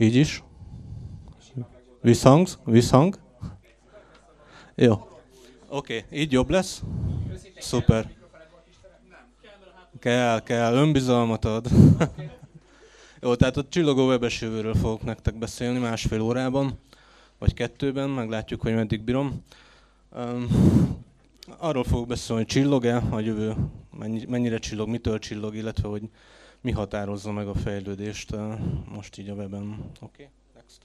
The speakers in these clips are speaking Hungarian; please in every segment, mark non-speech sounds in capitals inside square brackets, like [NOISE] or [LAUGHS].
Így is. Visszhang? Visszhang? Jó. Oké, okay, így jobb lesz? Szuper. Kell, kell, önbizalmat ad. [LAUGHS] Jó, tehát a csillogó webes jövőről fogok nektek beszélni másfél órában, vagy kettőben, meglátjuk, hogy meddig bírom. Um, arról fogok beszélni, hogy csillog-e a jövő, mennyire csillog, mitől csillog, illetve hogy mi határozza meg a fejlődést uh, most így a weben. Oké, okay, next.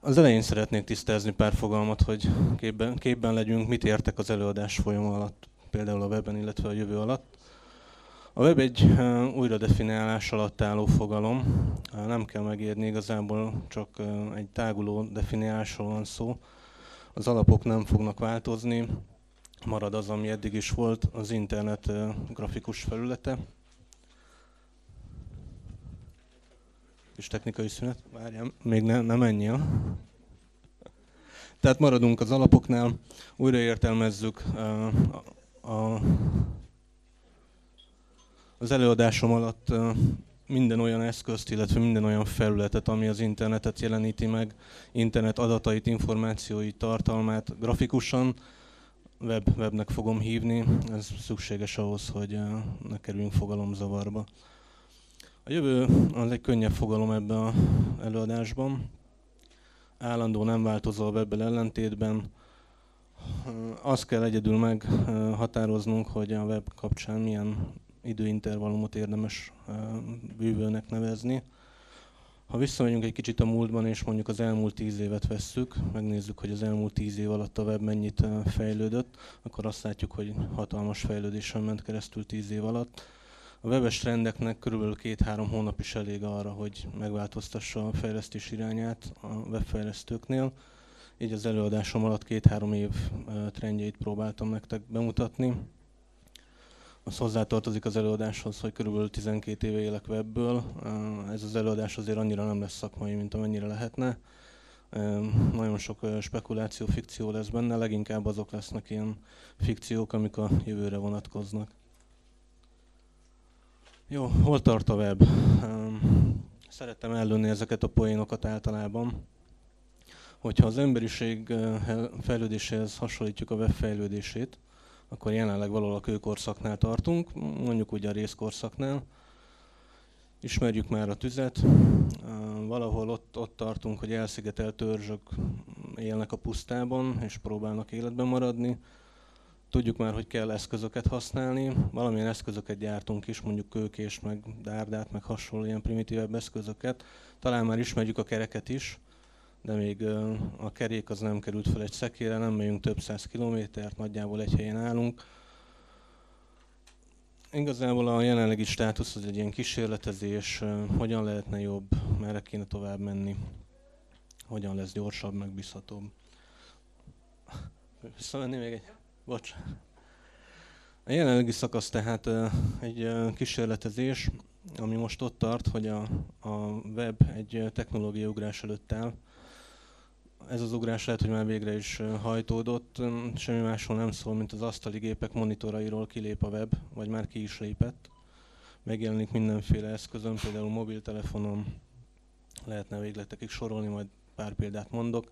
Az elején szeretnék tisztázni pár fogalmat, hogy képben, képben legyünk, mit értek az előadás folyam alatt, például a weben, illetve a jövő alatt. A web egy újra definiálás alatt álló fogalom. Nem kell megérni, igazából csak egy táguló definiálásról van szó. Az alapok nem fognak változni, marad az, ami eddig is volt, az internet grafikus felülete. És technikai szünet, várjam, még ne, nem ennyi. Tehát maradunk az alapoknál, újraértelmezzük a, a az előadásom alatt minden olyan eszközt, illetve minden olyan felületet, ami az internetet jeleníti meg, internet adatait, információit, tartalmát grafikusan, web, webnek fogom hívni, ez szükséges ahhoz, hogy ne kerüljünk fogalomzavarba. A jövő az egy könnyebb fogalom ebben az előadásban. Állandó nem változó a webbel ellentétben. Azt kell egyedül meghatároznunk, hogy a web kapcsán milyen időintervallumot érdemes bűvőnek nevezni. Ha visszamegyünk egy kicsit a múltban, és mondjuk az elmúlt tíz évet vesszük, megnézzük, hogy az elmúlt tíz év alatt a web mennyit fejlődött, akkor azt látjuk, hogy hatalmas fejlődésen ment keresztül tíz év alatt. A webes trendeknek körülbelül két-három hónap is elég arra, hogy megváltoztassa a fejlesztés irányát a webfejlesztőknél. Így az előadásom alatt két-három év trendjeit próbáltam nektek bemutatni az hozzátartozik az előadáshoz, hogy körülbelül 12 éve élek webből. Ez az előadás azért annyira nem lesz szakmai, mint amennyire lehetne. Nagyon sok spekuláció, fikció lesz benne, leginkább azok lesznek ilyen fikciók, amik a jövőre vonatkoznak. Jó, hol tart a web? Szerettem ellőni ezeket a poénokat általában. Hogyha az emberiség fejlődéséhez hasonlítjuk a web fejlődését, akkor jelenleg valahol a kőkorszaknál tartunk, mondjuk ugye a részkorszaknál. Ismerjük már a tüzet, valahol ott, ott tartunk, hogy elszigetelt törzsök élnek a pusztában, és próbálnak életben maradni. Tudjuk már, hogy kell eszközöket használni, valamilyen eszközöket gyártunk is, mondjuk kőkést, meg dárdát, meg hasonló ilyen primitívebb eszközöket. Talán már ismerjük a kereket is, de még a kerék az nem került fel egy szekére, nem megyünk több száz kilométert, nagyjából egy helyen állunk. Igazából a jelenlegi státusz az egy ilyen kísérletezés, hogyan lehetne jobb, merre kéne tovább menni, hogyan lesz gyorsabb, megbízhatóbb. Visszamenni még egy? Bocs. A jelenlegi szakasz tehát egy kísérletezés, ami most ott tart, hogy a, a web egy technológiaugrás előtt áll, ez az ugrás lehet, hogy már végre is hajtódott, semmi másról nem szól, mint az asztali gépek monitorairól kilép a web, vagy már ki is lépett. Megjelenik mindenféle eszközön, például mobiltelefonon, lehetne végletekig sorolni, majd pár példát mondok.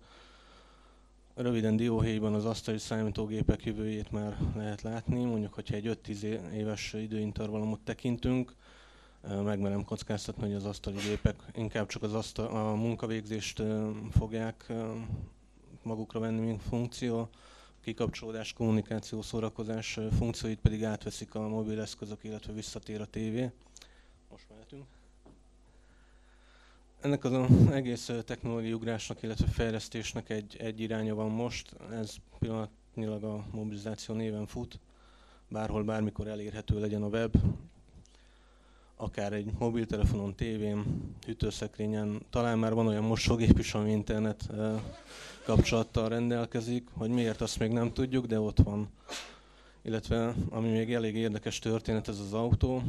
Röviden dióhéjban az asztali számítógépek jövőjét már lehet látni, mondjuk, hogyha egy 5-10 éves időintervallumot tekintünk, megmerem kockáztatni, hogy az asztali gépek inkább csak az asztal, a munkavégzést fogják magukra venni, mint funkció, kikapcsolódás, kommunikáció, szórakozás funkcióit pedig átveszik a mobileszközök, illetve visszatér a tévé. Most mehetünk. Ennek az egész technológiai ugrásnak, illetve fejlesztésnek egy, egy iránya van most, ez pillanatnyilag a mobilizáció néven fut, bárhol, bármikor elérhető legyen a web, akár egy mobiltelefonon, tévén, hűtőszekrényen, talán már van olyan mosógép is, ami internet kapcsolattal rendelkezik, hogy miért azt még nem tudjuk, de ott van. Illetve ami még elég érdekes történet, ez az autó.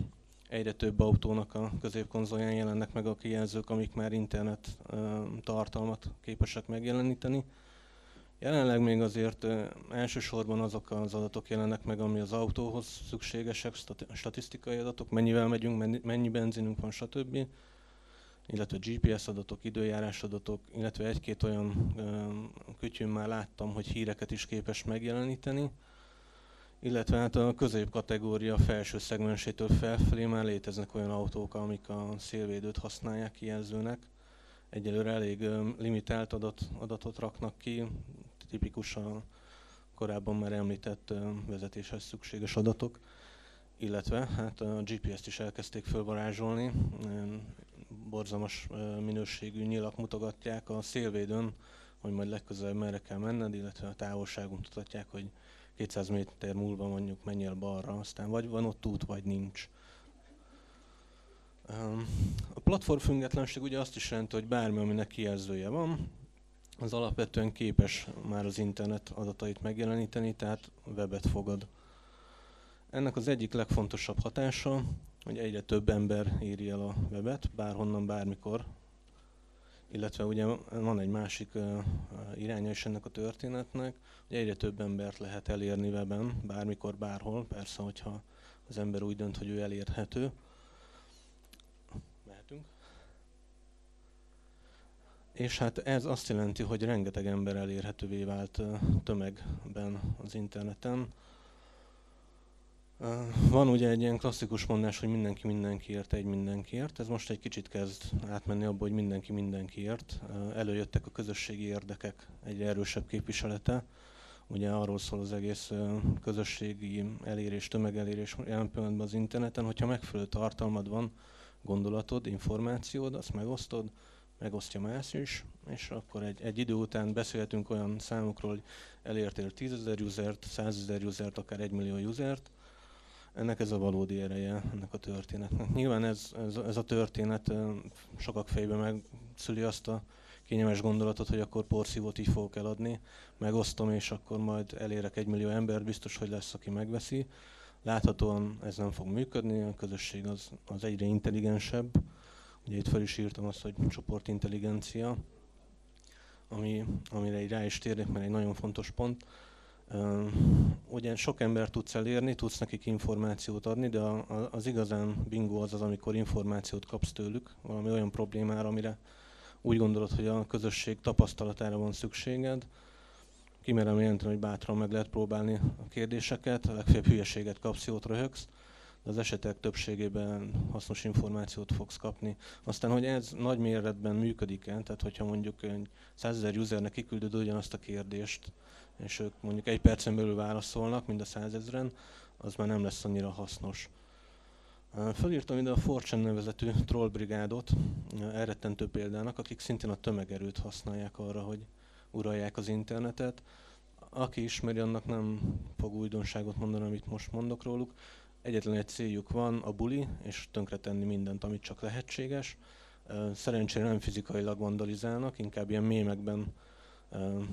Egyre több autónak a középkonzolján jelennek meg a kijelzők, amik már internet tartalmat képesek megjeleníteni. Jelenleg még azért elsősorban azok az adatok jelennek meg, ami az autóhoz szükségesek, statisztikai adatok, mennyivel megyünk, mennyi benzinünk van, stb. illetve GPS adatok, időjárás adatok, illetve egy-két olyan kütyűn már láttam, hogy híreket is képes megjeleníteni, illetve hát a középkategória felső szegmensétől felfelé már léteznek olyan autók, amik a szélvédőt használják kijelzőnek. Egyelőre elég limitált adat, adatot raknak ki, tipikus a korábban már említett vezetéshez szükséges adatok, illetve hát a GPS-t is elkezdték fölvarázsolni, borzalmas minőségű nyilak mutogatják a szélvédőn, hogy majd legközelebb merre kell menned, illetve a távolságon mutatják, hogy 200 méter múlva mondjuk menjél balra, aztán vagy van ott út, vagy nincs. A platform függetlenség ugye azt is jelenti, hogy bármi, aminek kijelzője van, az alapvetően képes már az internet adatait megjeleníteni, tehát webet fogad. Ennek az egyik legfontosabb hatása, hogy egyre több ember éri el a webet, bárhonnan, bármikor, illetve ugye van egy másik uh, iránya is ennek a történetnek, hogy egyre több embert lehet elérni weben, bármikor, bárhol, persze, hogyha az ember úgy dönt, hogy ő elérhető. Mehetünk. És hát ez azt jelenti, hogy rengeteg ember elérhetővé vált tömegben az interneten. Van ugye egy ilyen klasszikus mondás, hogy mindenki mindenkiért, egy mindenkiért. Ez most egy kicsit kezd átmenni abba, hogy mindenki mindenkiért. Előjöttek a közösségi érdekek egyre erősebb képviselete. Ugye arról szól az egész közösségi elérés, tömegelérés jelen pillanatban az interneten, hogyha megfelelő tartalmad van, gondolatod, információd, azt megosztod, megosztja más is, és akkor egy, egy idő után beszélhetünk olyan számokról, hogy elértél 10 ezer usert, 100 ezer usert, akár 1 millió usert, ennek ez a valódi ereje, ennek a történetnek. Nyilván ez, ez, ez a történet sokak fejében megszüli azt a kényelmes gondolatot, hogy akkor porszívót így fogok eladni, megosztom, és akkor majd elérek egy millió embert, biztos, hogy lesz, aki megveszi. Láthatóan ez nem fog működni, a közösség az, az egyre intelligensebb. Ugye itt fel is írtam azt, hogy csoportintelligencia, ami, amire így rá is térnék, mert egy nagyon fontos pont Ugye sok ember tudsz elérni, tudsz nekik információt adni, de az igazán bingo az az, amikor információt kapsz tőlük, valami olyan problémára, amire úgy gondolod, hogy a közösség tapasztalatára van szükséged. Kimerem jelenteni, hogy bátran meg lehet próbálni a kérdéseket, legfeljebb hülyeséget kapsz, jót röhögsz, az esetek többségében hasznos információt fogsz kapni. Aztán, hogy ez nagy méretben működik-e, tehát hogyha mondjuk egy 100 ezer usernek kiküldöd ugyanazt a kérdést, és ők mondjuk egy percen belül válaszolnak, mind a százezren, az már nem lesz annyira hasznos. Fölírtam ide a Fortune nevezetű trollbrigádot, elrettentő példának, akik szintén a tömegerőt használják arra, hogy uralják az internetet. Aki ismeri, annak nem fog újdonságot mondani, amit most mondok róluk. Egyetlen egy céljuk van, a buli, és tönkretenni mindent, amit csak lehetséges. Szerencsére nem fizikailag vandalizálnak, inkább ilyen mémekben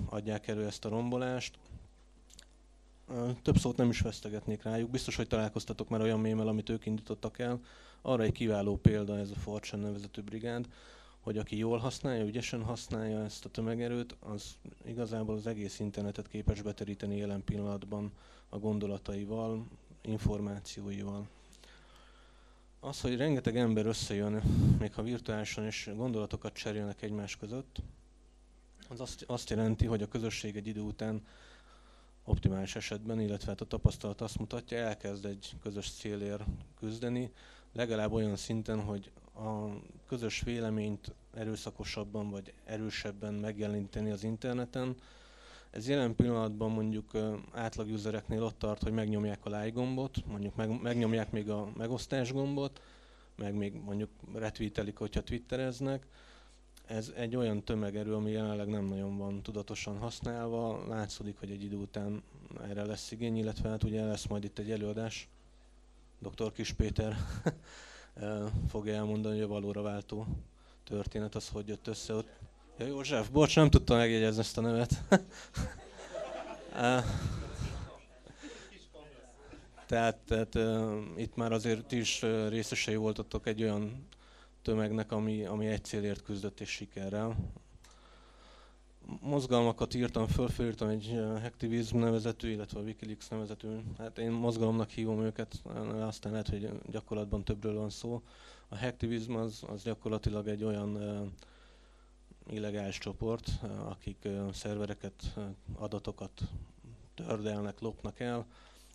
adják elő ezt a rombolást. Több szót nem is vesztegetnék rájuk. Biztos, hogy találkoztatok már olyan mémel, amit ők indítottak el. Arra egy kiváló példa ez a Fortune nevezető brigád, hogy aki jól használja, ügyesen használja ezt a tömegerőt, az igazából az egész internetet képes beteríteni jelen pillanatban a gondolataival, információival. Az, hogy rengeteg ember összejön, még ha virtuálisan is gondolatokat cserélnek egymás között, az azt, azt jelenti, hogy a közösség egy idő után optimális esetben, illetve hát a tapasztalat azt mutatja, elkezd egy közös célért küzdeni, legalább olyan szinten, hogy a közös véleményt erőszakosabban vagy erősebben megjeleníteni az interneten. Ez jelen pillanatban mondjuk átlag usereknél ott tart, hogy megnyomják a like gombot, mondjuk meg, megnyomják még a megosztás gombot, meg még mondjuk retweetelik, hogyha twittereznek, ez egy olyan tömegerő, ami jelenleg nem nagyon van tudatosan használva. Látszódik, hogy egy idő után erre lesz igény, illetve hát ugye lesz majd itt egy előadás. Dr. Kis Péter [LAUGHS] fogja elmondani, hogy a valóra váltó történet az hogy jött össze ott. Ja, József, bocs, nem tudtam megjegyezni ezt a nevet. [LAUGHS] tehát, tehát uh, itt már azért is uh, részesei voltatok egy olyan tömegnek, ami, ami egy célért küzdött és sikerrel. Mozgalmakat írtam föl, egy Hacktivism nevezetű, illetve a Wikileaks nevezetű, hát én mozgalomnak hívom őket, aztán lehet, hogy gyakorlatban többről van szó. A hacktivizm az, az gyakorlatilag egy olyan illegális csoport, akik szervereket, adatokat tördelnek, lopnak el.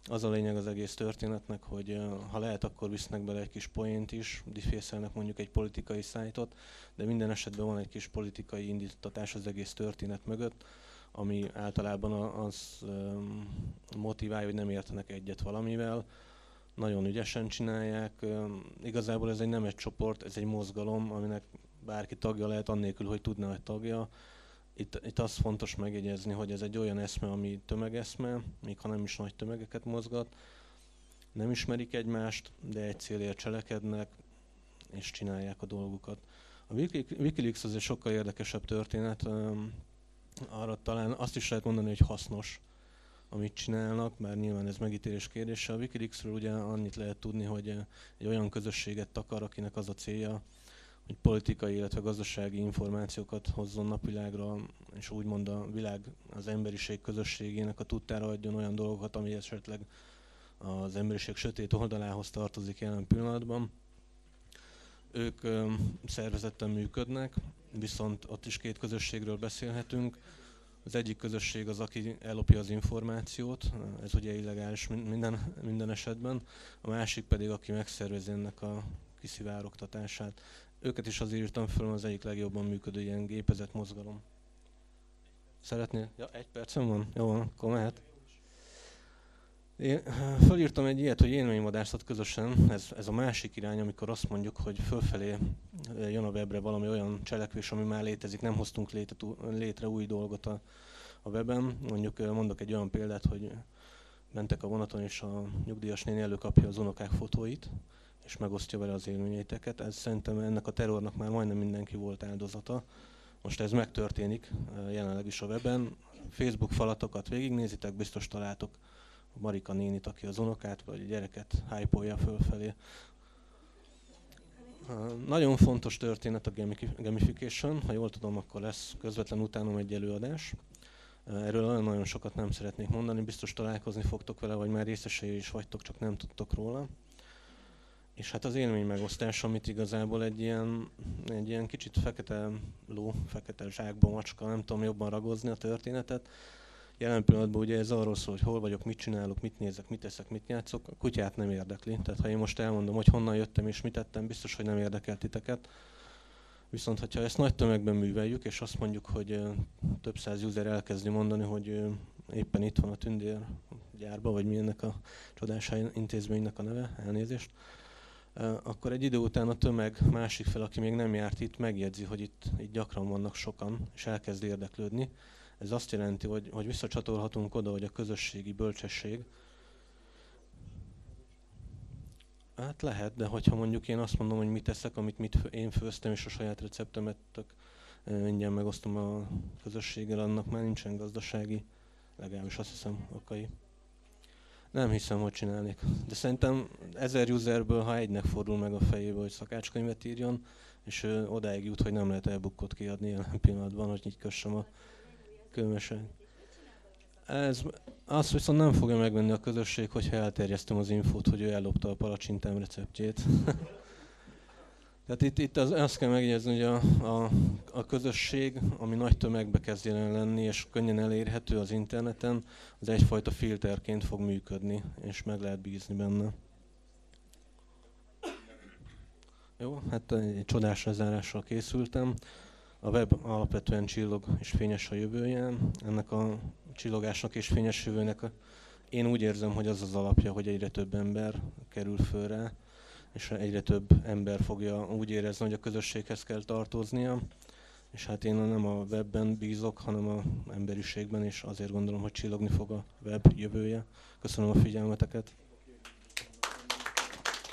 Az a lényeg az egész történetnek, hogy ha lehet, akkor visznek bele egy kis poént is, difészelnek mondjuk egy politikai szájtot, de minden esetben van egy kis politikai indítatás az egész történet mögött, ami általában az motiválja, hogy nem értenek egyet valamivel, nagyon ügyesen csinálják. Igazából ez egy nem egy csoport, ez egy mozgalom, aminek bárki tagja lehet, annélkül, hogy tudná, hogy tagja. Itt, itt az fontos megjegyezni, hogy ez egy olyan eszme, ami tömegeszme, még ha nem is nagy tömegeket mozgat. Nem ismerik egymást, de egy célért cselekednek, és csinálják a dolgukat. A Wikileaks az egy sokkal érdekesebb történet, arra talán azt is lehet mondani, hogy hasznos, amit csinálnak, bár nyilván ez megítélés kérdése. A Wikileaksről ugye annyit lehet tudni, hogy egy olyan közösséget takar, akinek az a célja, politikai, illetve gazdasági információkat hozzon napvilágra, és úgymond a világ, az emberiség közösségének a tudtára adjon olyan dolgokat, ami esetleg az emberiség sötét oldalához tartozik jelen pillanatban. Ők ö, szervezetten működnek, viszont ott is két közösségről beszélhetünk. Az egyik közösség az, aki ellopja az információt, ez ugye illegális minden, minden esetben, a másik pedig, aki megszervezi ennek a kiszivárogtatását. Őket is azért írtam föl, az egyik legjobban működő ilyen gépezett mozgalom. Szeretnél? Ja, egy percem van? Jó van, akkor mehet. Én fölírtam egy ilyet, hogy élményvadászat közösen, ez, ez a másik irány, amikor azt mondjuk, hogy fölfelé jön a webre valami olyan cselekvés, ami már létezik, nem hoztunk létre, létre új dolgot a, a weben. Mondjuk mondok egy olyan példát, hogy mentek a vonaton, és a nyugdíjas néni előkapja az unokák fotóit, és megosztja vele az élményeiteket. Ez szerintem ennek a terrornak már majdnem mindenki volt áldozata. Most ez megtörténik jelenleg is a weben. Facebook falatokat végignézitek, biztos találtok Marika nénit, aki az unokát vagy a gyereket hype fölfelé. Nagyon fontos történet a gamification, ha jól tudom, akkor lesz közvetlen utánom egy előadás. Erről nagyon, nagyon sokat nem szeretnék mondani, biztos találkozni fogtok vele, vagy már részesei is vagytok, csak nem tudtok róla. És hát az élmény megosztás, amit igazából egy ilyen, egy ilyen kicsit fekete ló, fekete zsákba macska, nem tudom jobban ragozni a történetet, Jelen pillanatban ugye ez arról szól, hogy hol vagyok, mit csinálok, mit nézek, mit teszek, mit játszok. A kutyát nem érdekli. Tehát ha én most elmondom, hogy honnan jöttem és mit tettem, biztos, hogy nem érdekel titeket. Viszont, hogyha ezt nagy tömegben műveljük, és azt mondjuk, hogy több száz user elkezdi mondani, hogy éppen itt van a tündér gyárba, vagy mi ennek a csodás intézménynek a neve, elnézést, akkor egy idő után a tömeg másik fel, aki még nem járt itt, megjegyzi, hogy itt, itt gyakran vannak sokan, és elkezd érdeklődni ez azt jelenti, hogy, hogy visszacsatolhatunk oda, hogy a közösségi bölcsesség, Hát lehet, de hogyha mondjuk én azt mondom, hogy mit teszek, amit mit én főztem, és a saját receptemet tök ingyen megosztom a közösséggel, annak már nincsen gazdasági, legalábbis azt hiszem, okai. Nem hiszem, hogy csinálnék. De szerintem ezer userből, ha egynek fordul meg a fejébe, hogy szakácskönyvet írjon, és odáig jut, hogy nem lehet e-bookot kiadni jelen [LAUGHS] pillanatban, hogy így kössem a különösen. Ez, azt viszont nem fogja megvenni a közösség, hogyha elterjesztem az infót, hogy ő ellopta a palacsintám receptjét. [LAUGHS] Tehát itt, itt az, azt kell megjegyezni, hogy a, a, a közösség, ami nagy tömegbe kezd jelen lenni, és könnyen elérhető az interneten, az egyfajta filterként fog működni, és meg lehet bízni benne. Jó, hát egy csodás lezárással készültem. A web alapvetően csillog és fényes a jövője. Ennek a csillogásnak és fényes jövőnek a, én úgy érzem, hogy az az alapja, hogy egyre több ember kerül fölre, és egyre több ember fogja úgy érezni, hogy a közösséghez kell tartoznia. És hát én nem a webben bízok, hanem a emberiségben, és azért gondolom, hogy csillogni fog a web jövője. Köszönöm a figyelmeteket.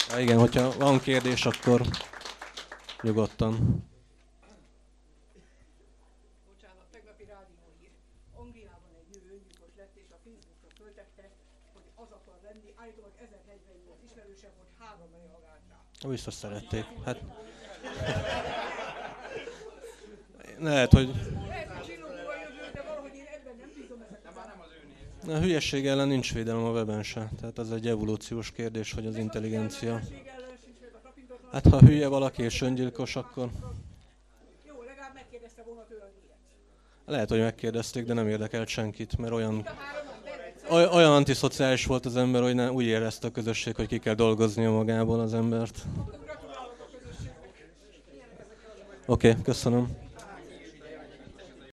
Ja, igen, hogyha van kérdés, akkor nyugodtan. Biztos szerették. Hát... Lehet, hogy... A hülyesség ellen nincs védelem a weben se. Tehát az egy evolúciós kérdés, hogy az intelligencia. Hát ha hülye valaki és öngyilkos, akkor... Jó, legalább megkérdezte volna tőle, hogy miért. Lehet, hogy megkérdezték, de nem érdekelt senkit, mert olyan, oly- olyan antiszociális volt az ember, hogy ne, úgy érezte a közösség, hogy ki kell dolgoznia magából az embert. Oké, okay, köszönöm.